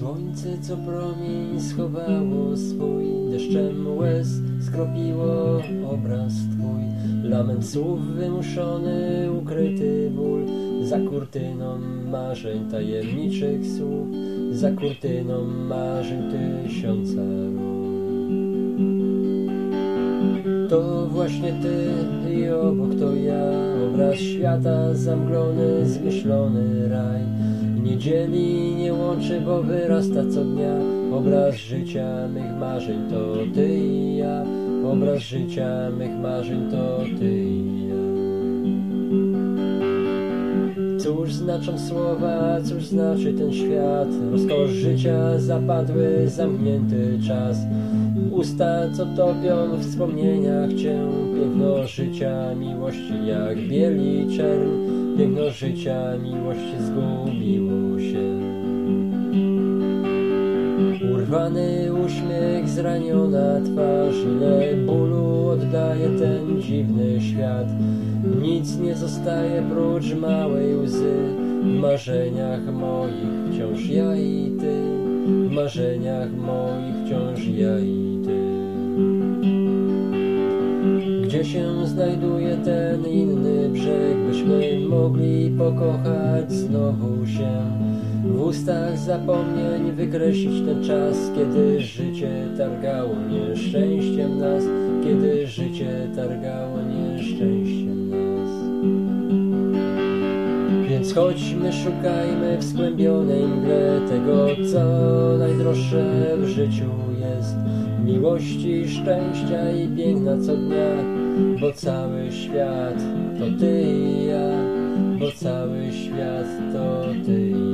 nocy, co promień schowało swój Deszczem łez skropiło obraz twój. Lament słów wymuszony, ukryty ból. Za kurtyną marzeń tajemniczych słów. Za kurtyną marzeń tysiąca ról to właśnie ty i obok to ja. Obraz świata zamglony, zmyślony raj Nie dzieli, nie łączy, bo wyrasta co dnia. Obraz życia mych marzeń to ty i ja. Obraz życia mych marzeń to ty i ja. Cóż znaczą słowa, cóż znaczy ten świat? Rozkosz życia, zapadły, zamknięty czas. Usta, co topią w wspomnieniach cię. Piękno życia, miłości jak bieli czern Piękno życia, miłości zgubiło się. Urwany uśmiech, zraniona twarz Ile bólu oddaje ten dziwny świat. Nic nie zostaje prócz małej łzy W marzeniach moich wciąż ja i ty. W marzeniach moich wciąż ja i ty. Gdzie się znajduje ten inny brzeg Byśmy mogli pokochać znowu się. W ustach zapomnień wykreślić ten czas, kiedy życie targało nieszczęściem nas, kiedy życie chodźmy, szukajmy w skłębionej mgle tego, co najdroższe w życiu jest. Miłości, szczęścia i piękna co dnia, bo cały świat to ty i ja, bo cały świat to ty i ja.